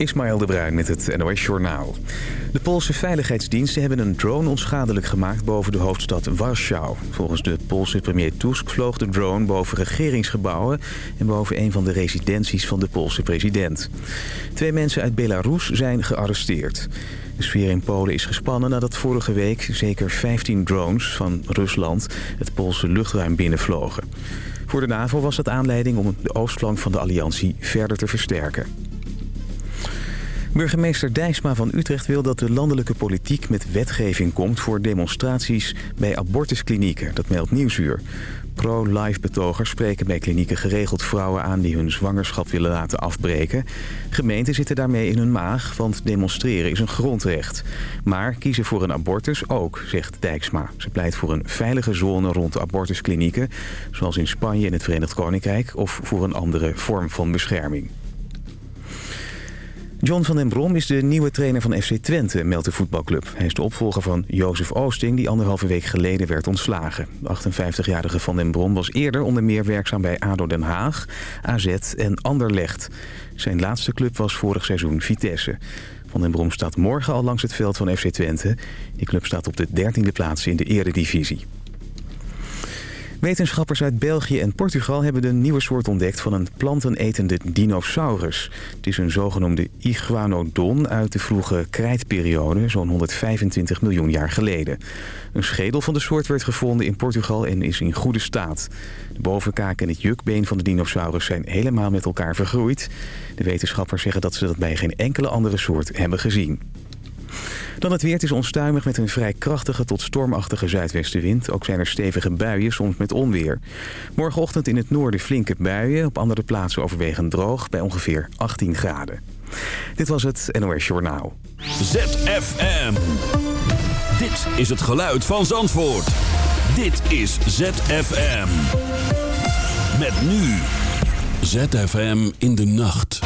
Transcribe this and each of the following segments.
Ismaël de Bruin met het NOS Journaal. De Poolse veiligheidsdiensten hebben een drone onschadelijk gemaakt boven de hoofdstad Warschau. Volgens de Poolse premier Tusk vloog de drone boven regeringsgebouwen... en boven een van de residenties van de Poolse president. Twee mensen uit Belarus zijn gearresteerd. De sfeer in Polen is gespannen nadat vorige week zeker 15 drones van Rusland... het Poolse luchtruim binnenvlogen. Voor de NAVO was het aanleiding om de oostflank van de alliantie verder te versterken. Burgemeester Dijsma van Utrecht wil dat de landelijke politiek met wetgeving komt voor demonstraties bij abortusklinieken. Dat meldt Nieuwsuur. Pro-life betogers spreken bij klinieken geregeld vrouwen aan die hun zwangerschap willen laten afbreken. Gemeenten zitten daarmee in hun maag, want demonstreren is een grondrecht. Maar kiezen voor een abortus ook, zegt Dijksma. Ze pleit voor een veilige zone rond abortusklinieken, zoals in Spanje en het Verenigd Koninkrijk, of voor een andere vorm van bescherming. John van den Brom is de nieuwe trainer van FC Twente, meldt de voetbalclub. Hij is de opvolger van Jozef Oosting, die anderhalve week geleden werd ontslagen. De 58-jarige van den Brom was eerder onder meer werkzaam bij ADO Den Haag, AZ en Anderlecht. Zijn laatste club was vorig seizoen Vitesse. Van den Brom staat morgen al langs het veld van FC Twente. Die club staat op de 13e plaats in de eredivisie. Wetenschappers uit België en Portugal hebben de nieuwe soort ontdekt van een plantenetende dinosaurus. Het is een zogenoemde iguanodon uit de vroege krijtperiode, zo'n 125 miljoen jaar geleden. Een schedel van de soort werd gevonden in Portugal en is in goede staat. De bovenkaak en het jukbeen van de dinosaurus zijn helemaal met elkaar vergroeid. De wetenschappers zeggen dat ze dat bij geen enkele andere soort hebben gezien. Dan het weer. Is onstuimig met een vrij krachtige tot stormachtige zuidwestenwind. Ook zijn er stevige buien, soms met onweer. Morgenochtend in het noorden flinke buien. Op andere plaatsen overwegend droog bij ongeveer 18 graden. Dit was het NOS Journaal. ZFM. Dit is het geluid van Zandvoort. Dit is ZFM. Met nu. ZFM in de nacht.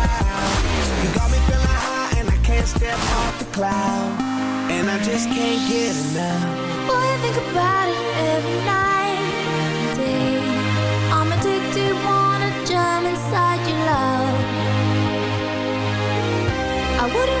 Can't step off the cloud. And I just can't get enough. Boy, I think about it every night day. I'm addicted, wanna jump inside your love. I wouldn't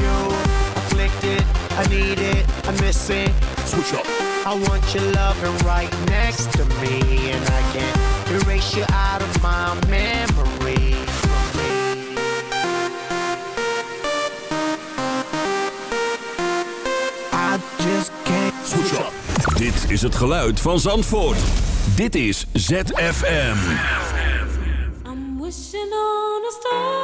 you. Afflicted, I need it, I miss it. Switch up. I want your loving right next to me, and I can't erase you out of my memory. I just can't Switch up. Dit is het geluid van Zandvoort. Dit is ZFM. I'm wishing on a star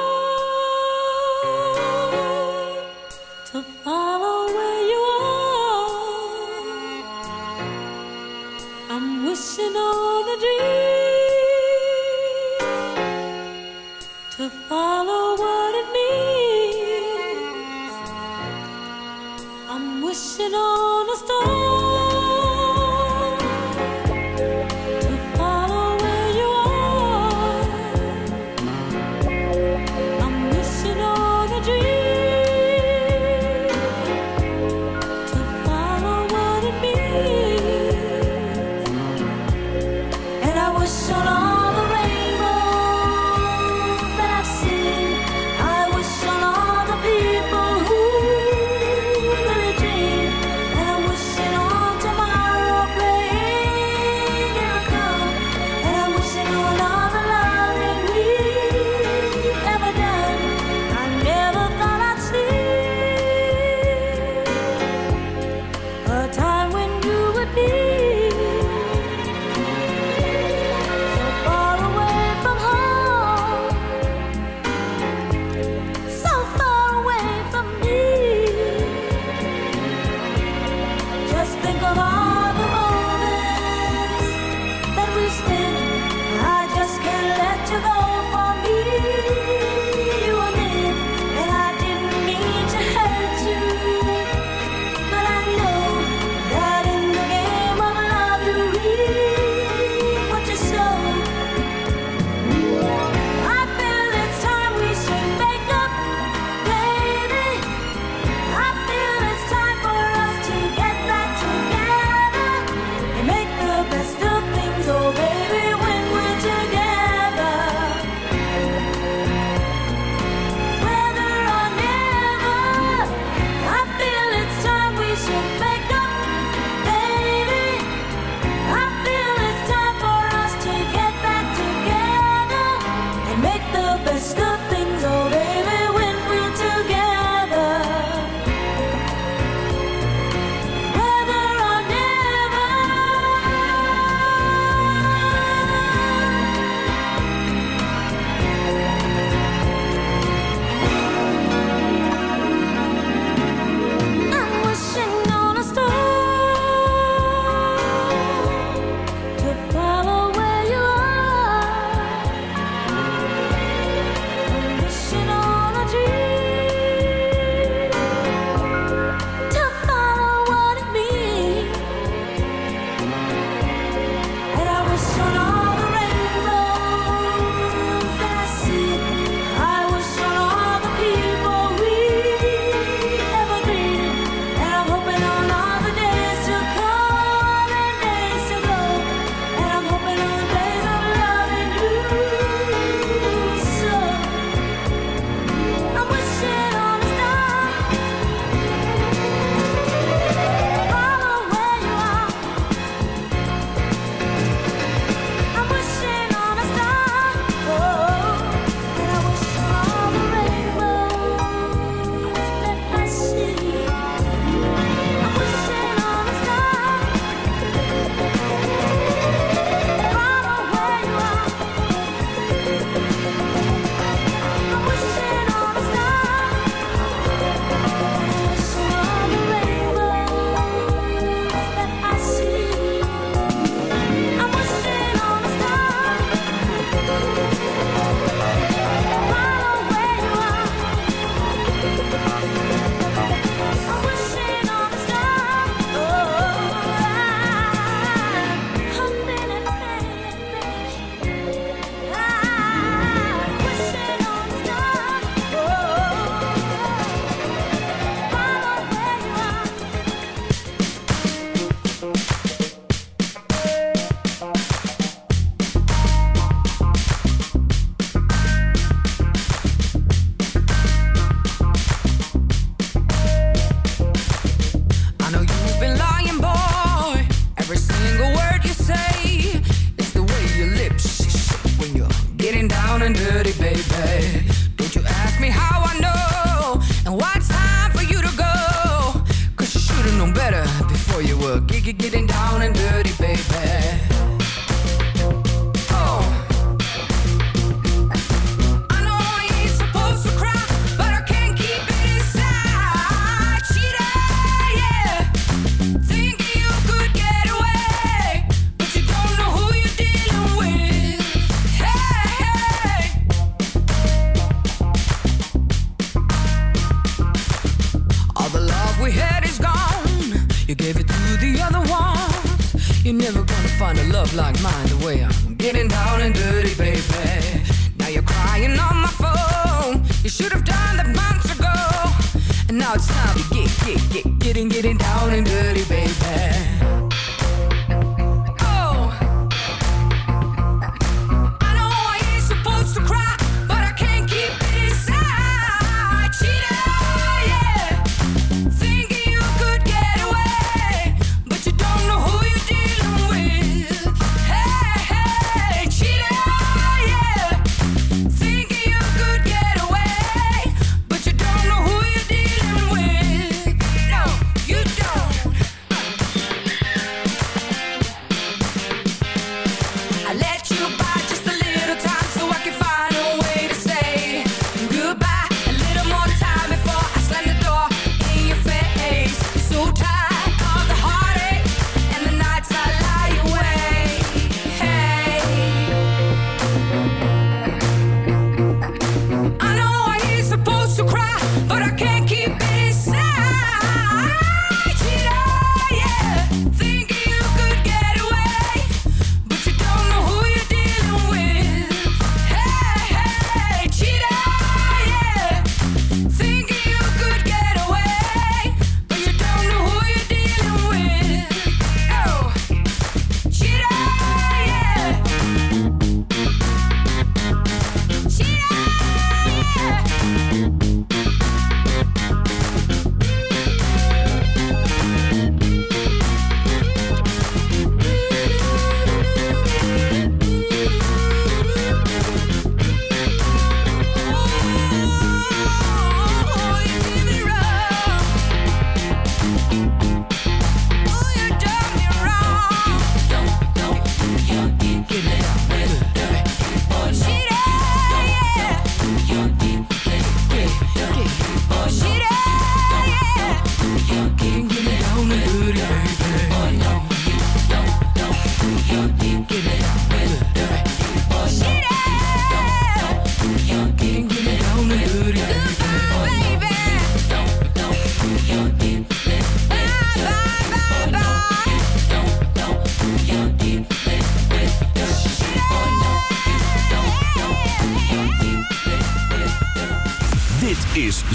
now it's time to get, get, get, getting, getting down and dirty, baby.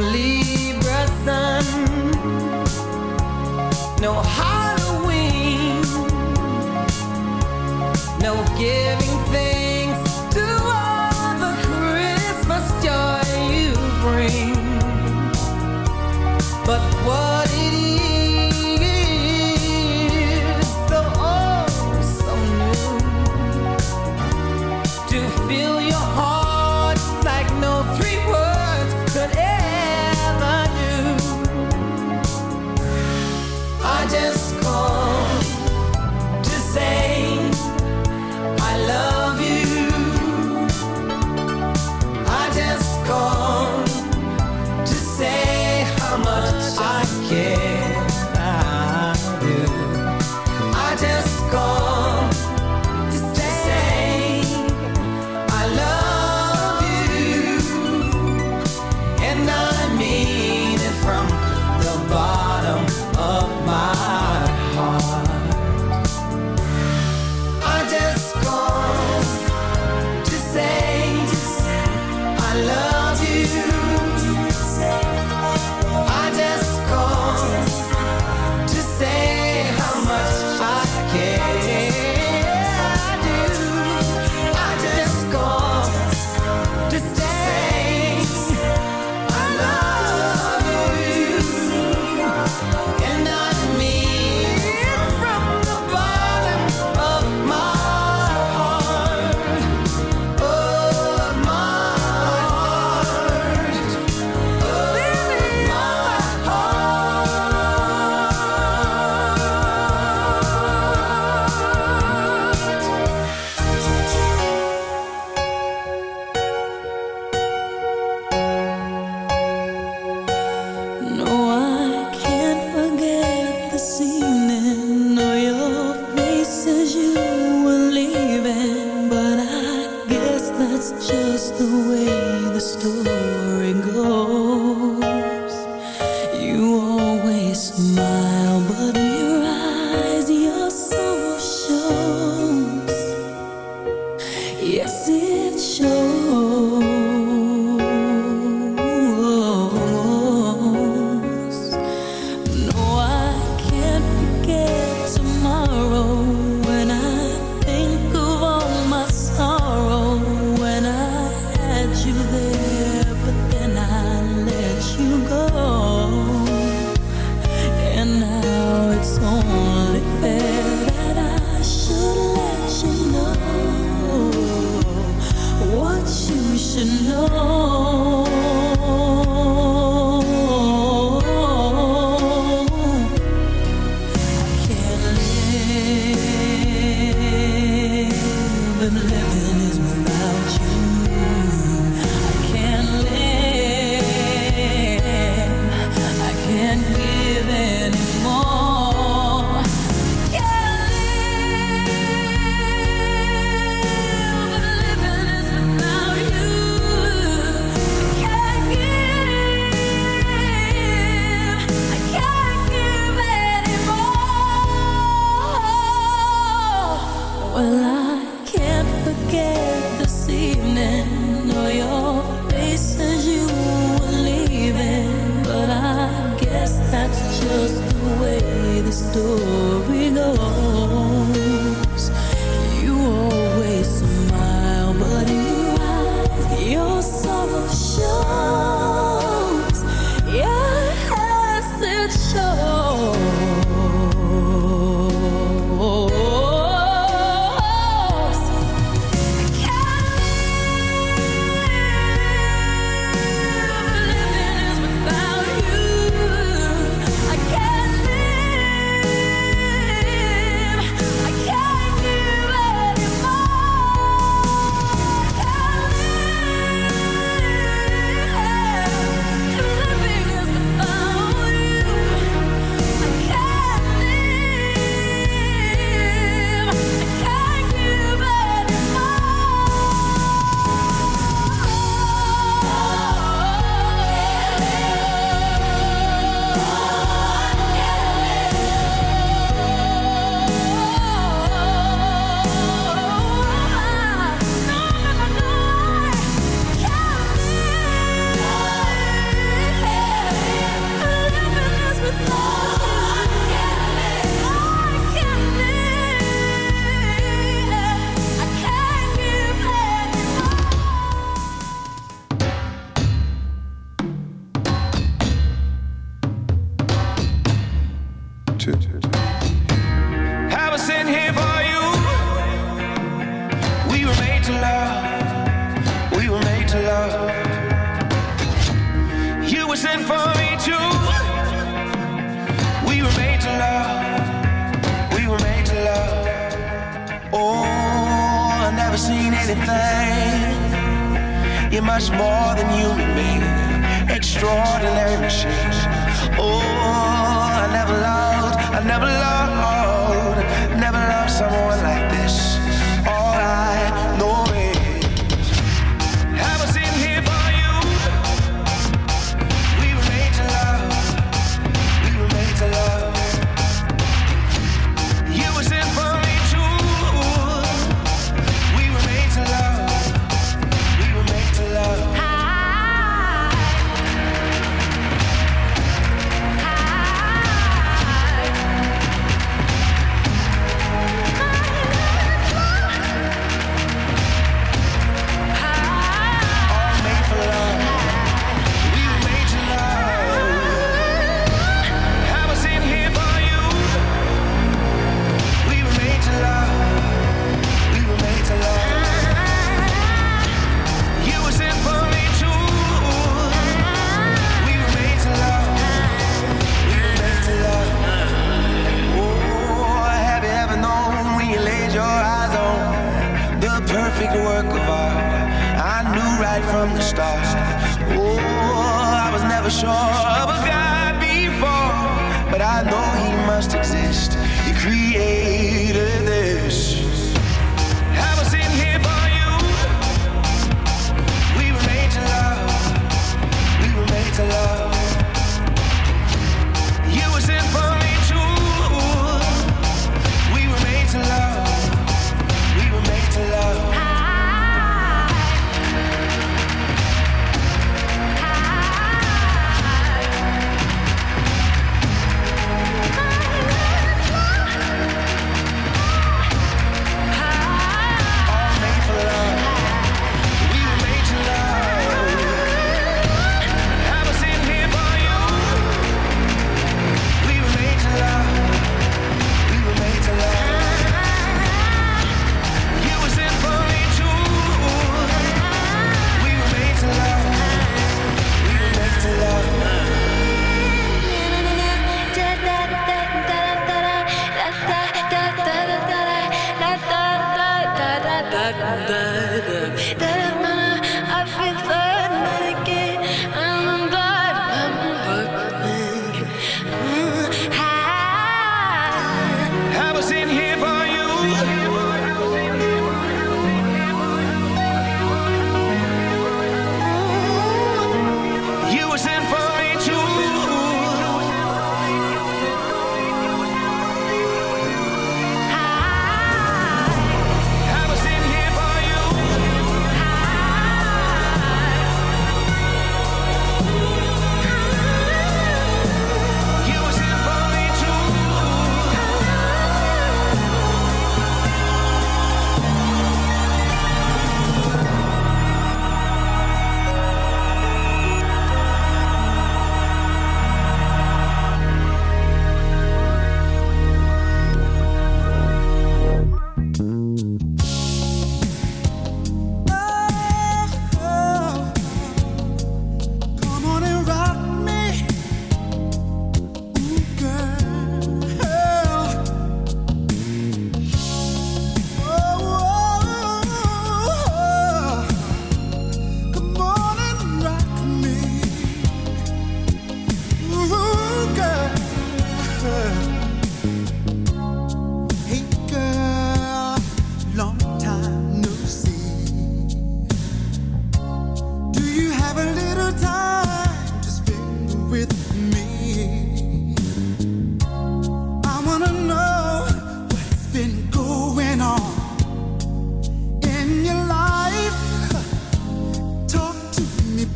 Libra sun. No. Yes, it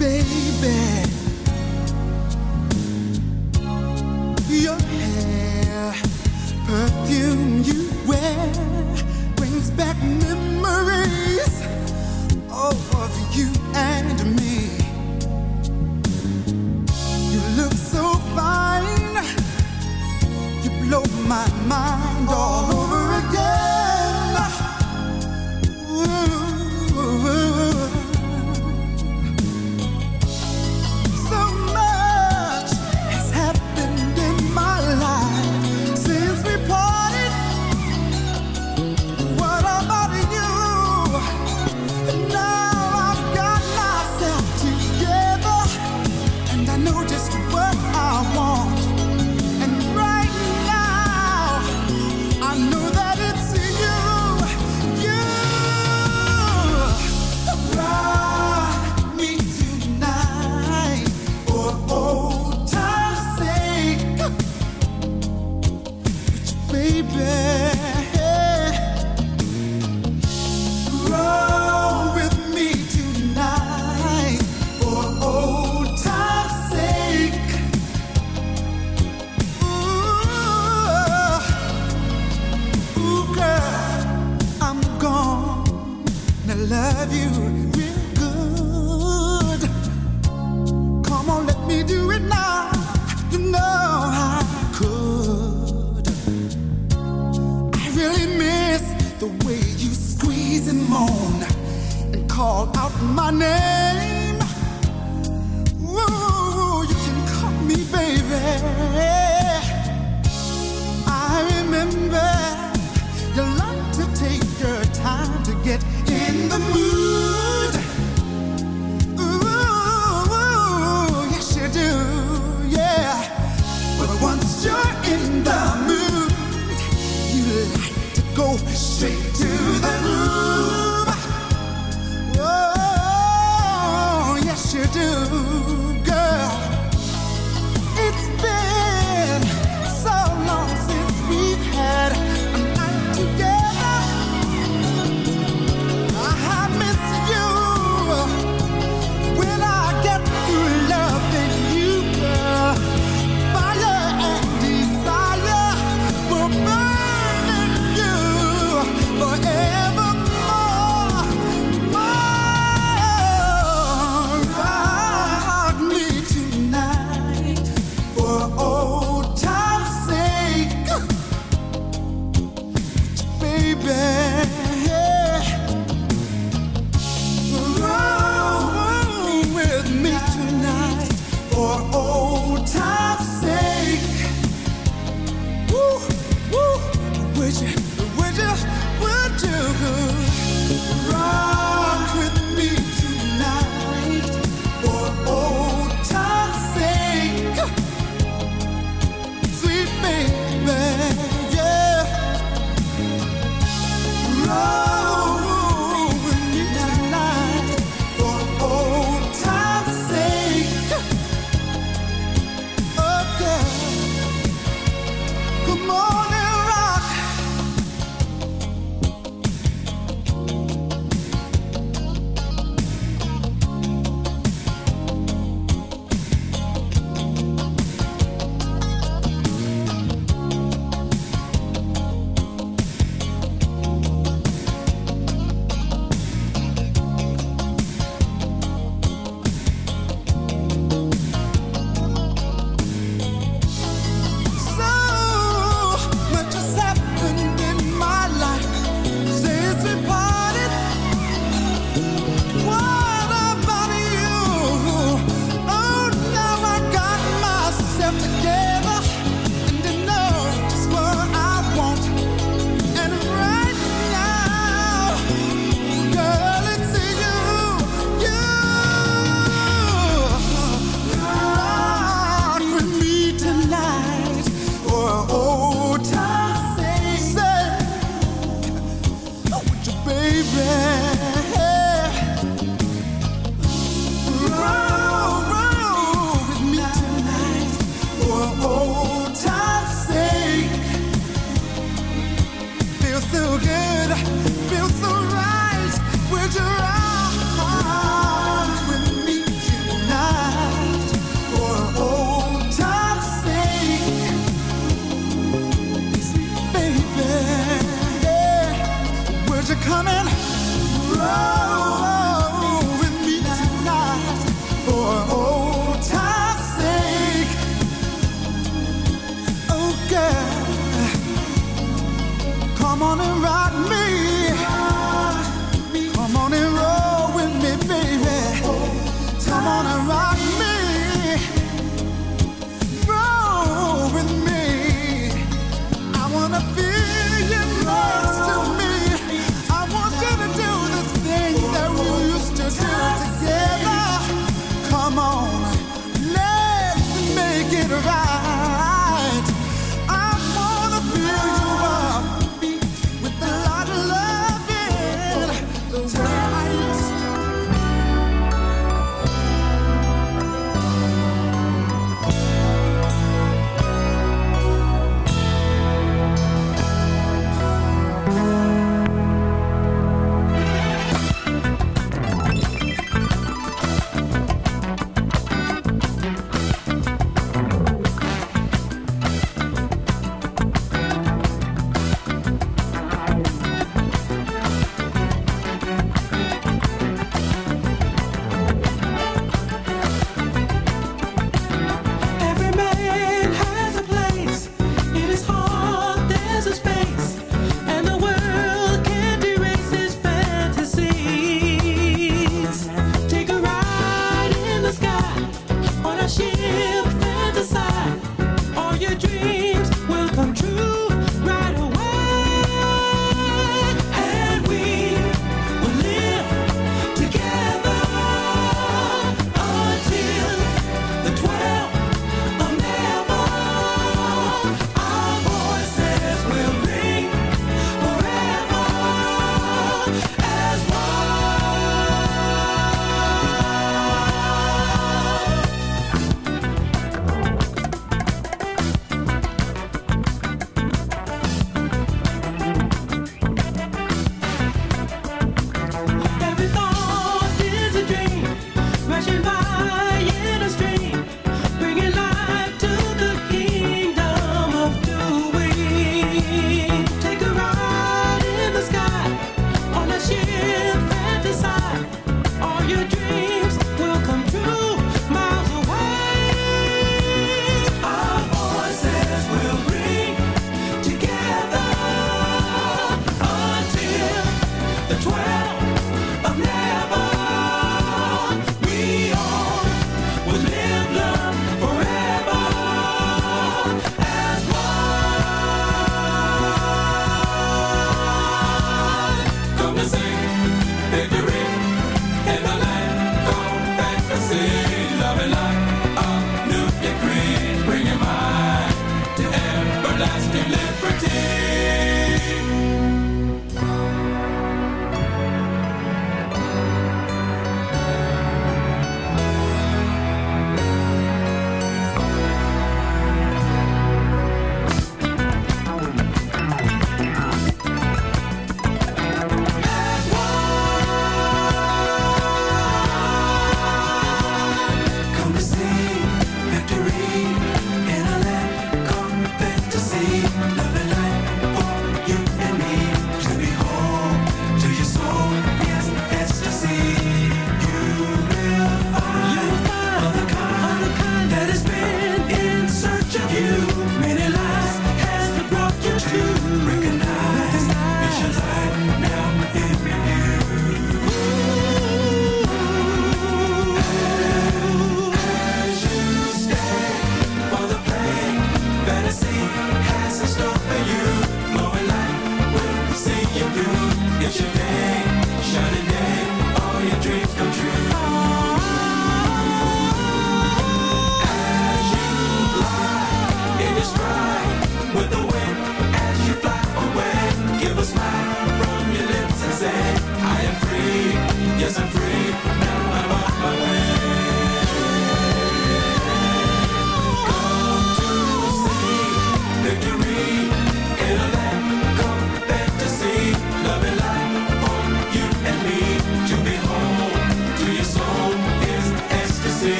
baby. Your hair, perfume you wear, brings back memories of you and me. You look so fine, you blow my mind all. Oh.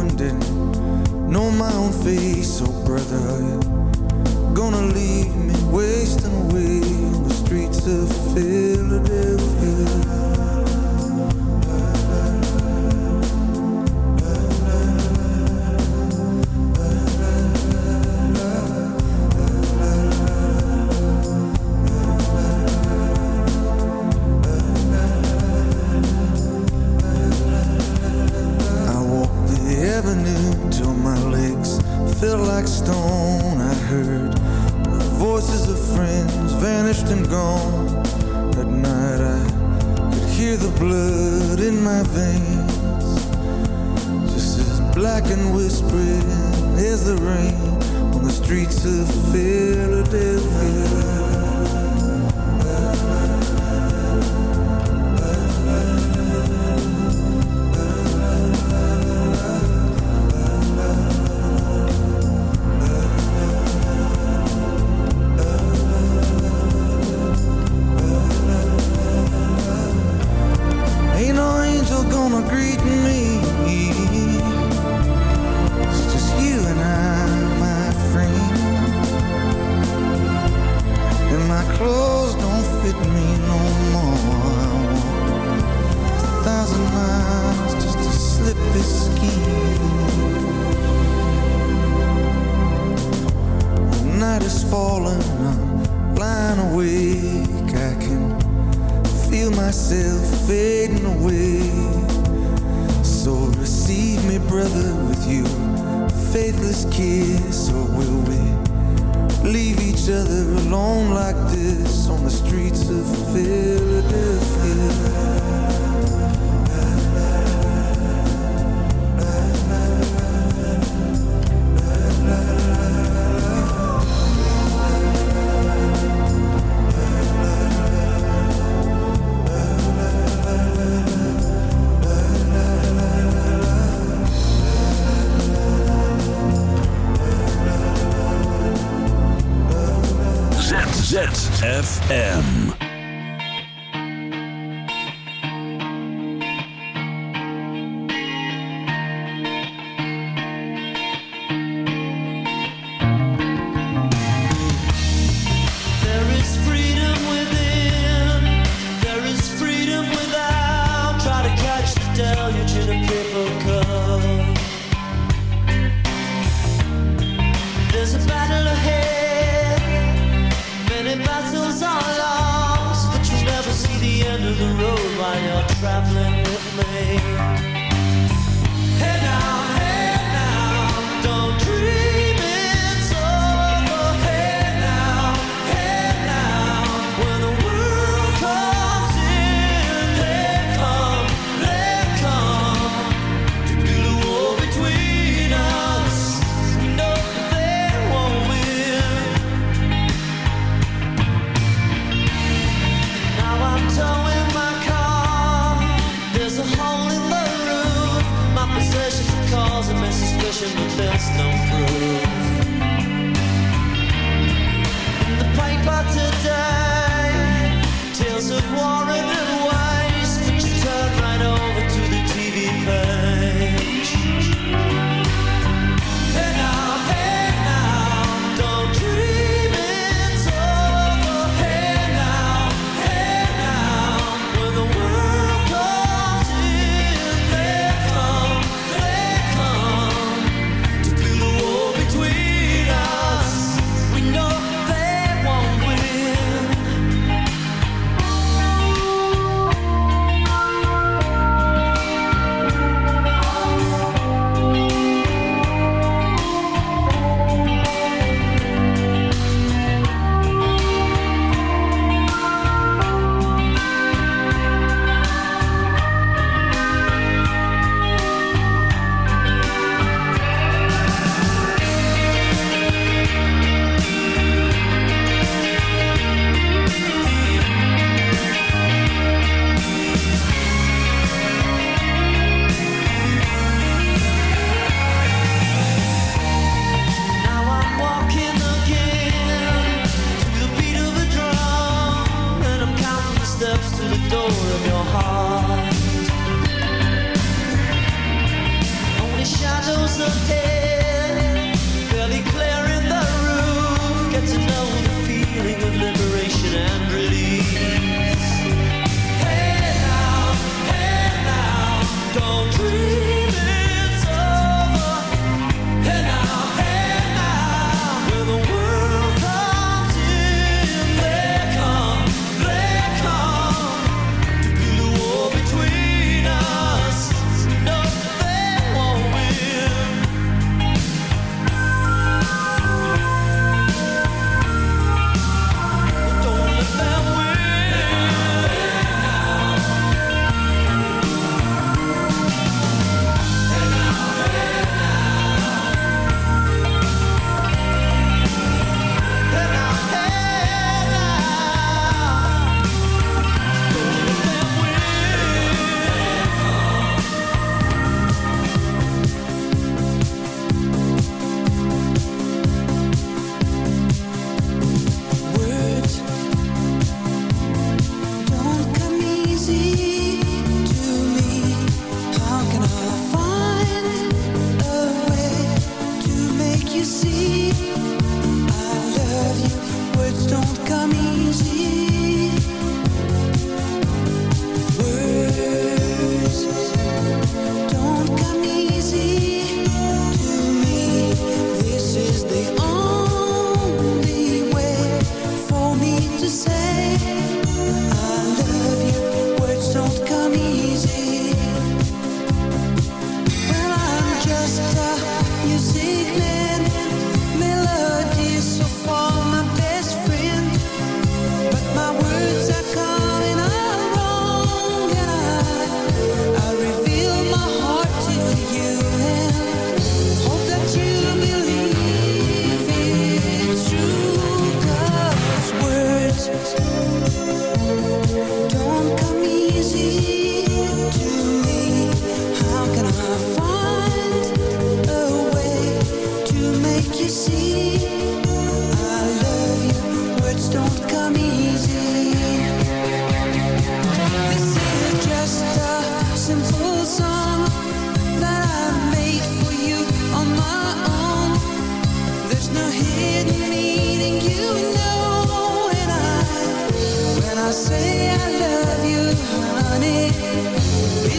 and didn't know my own face. oh brother, gonna leave me wasting away on the streets of Philadelphia.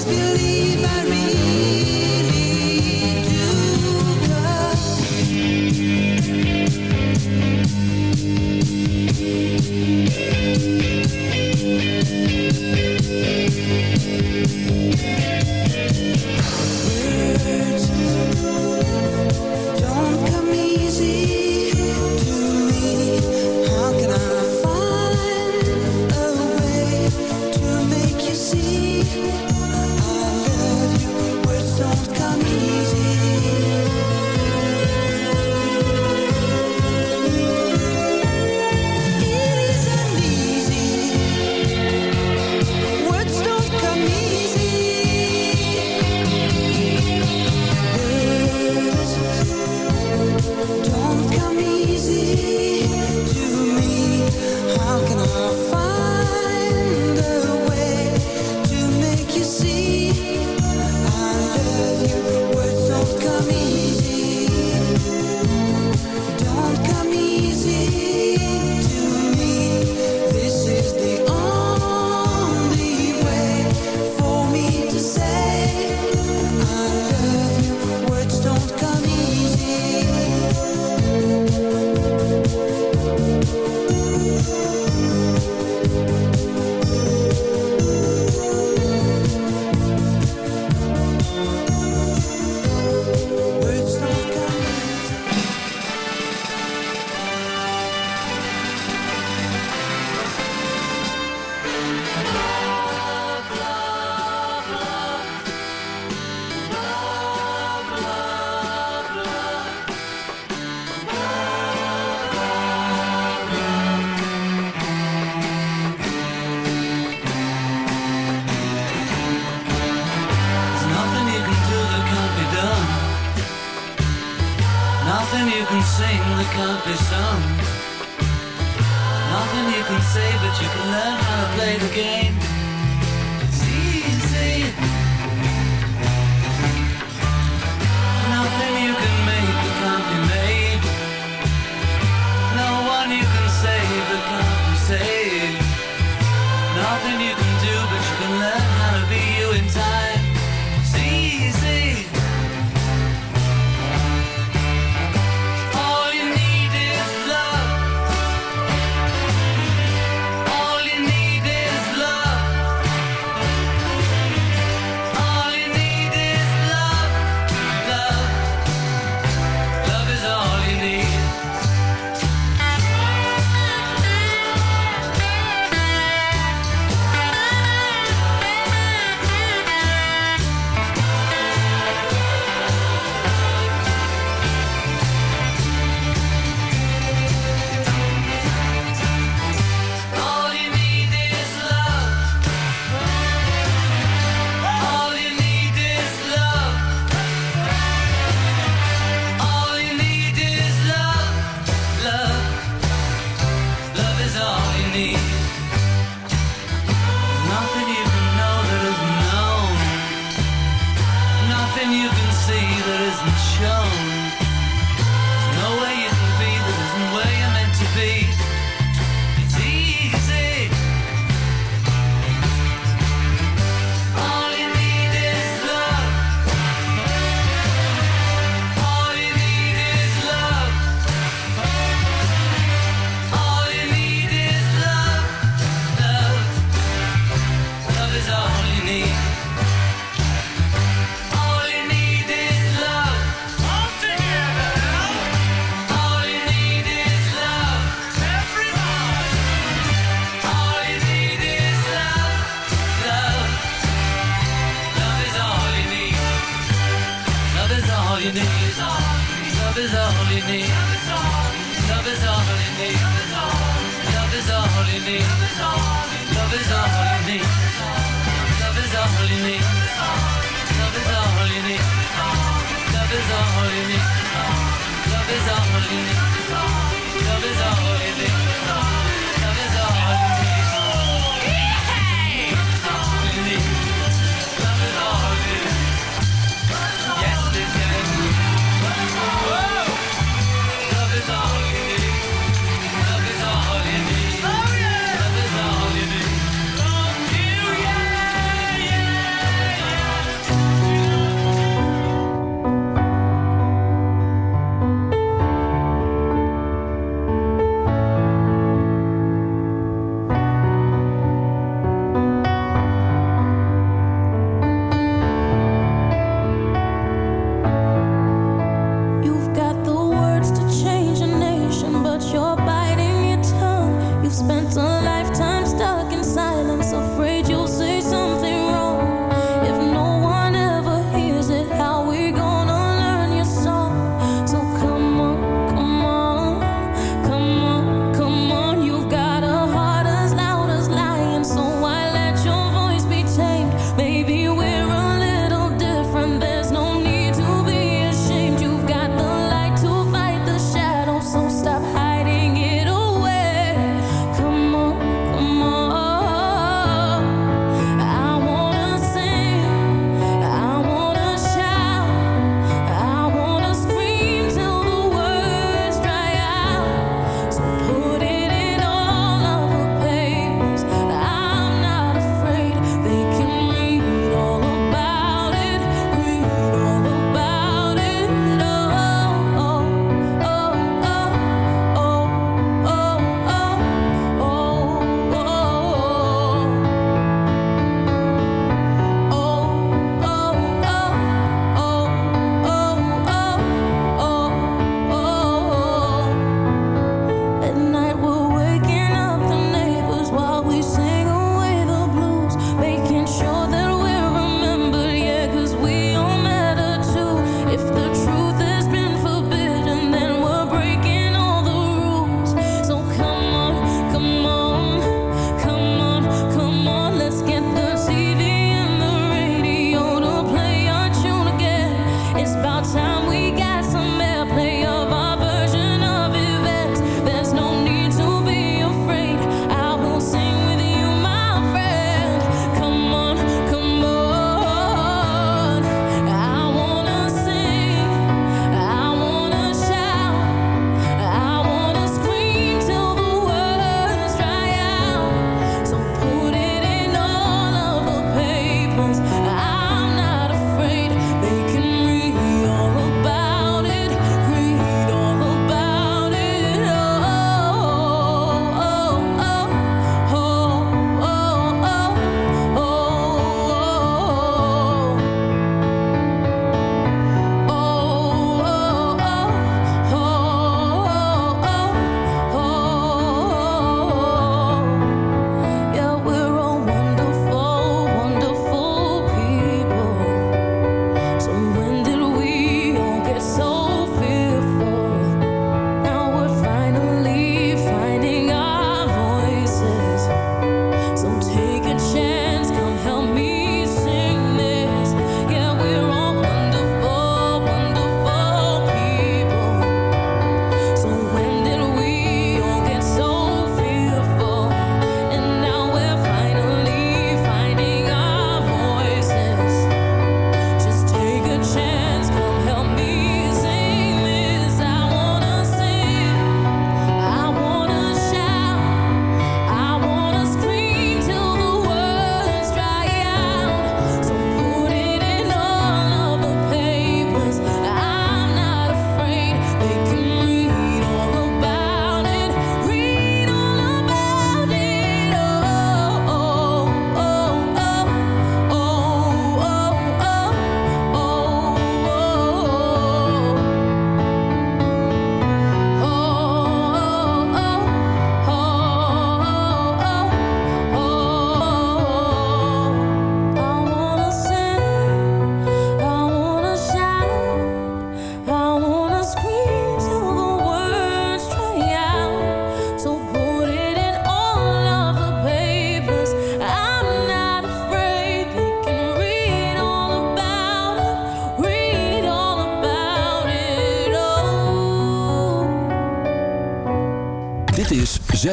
Believe I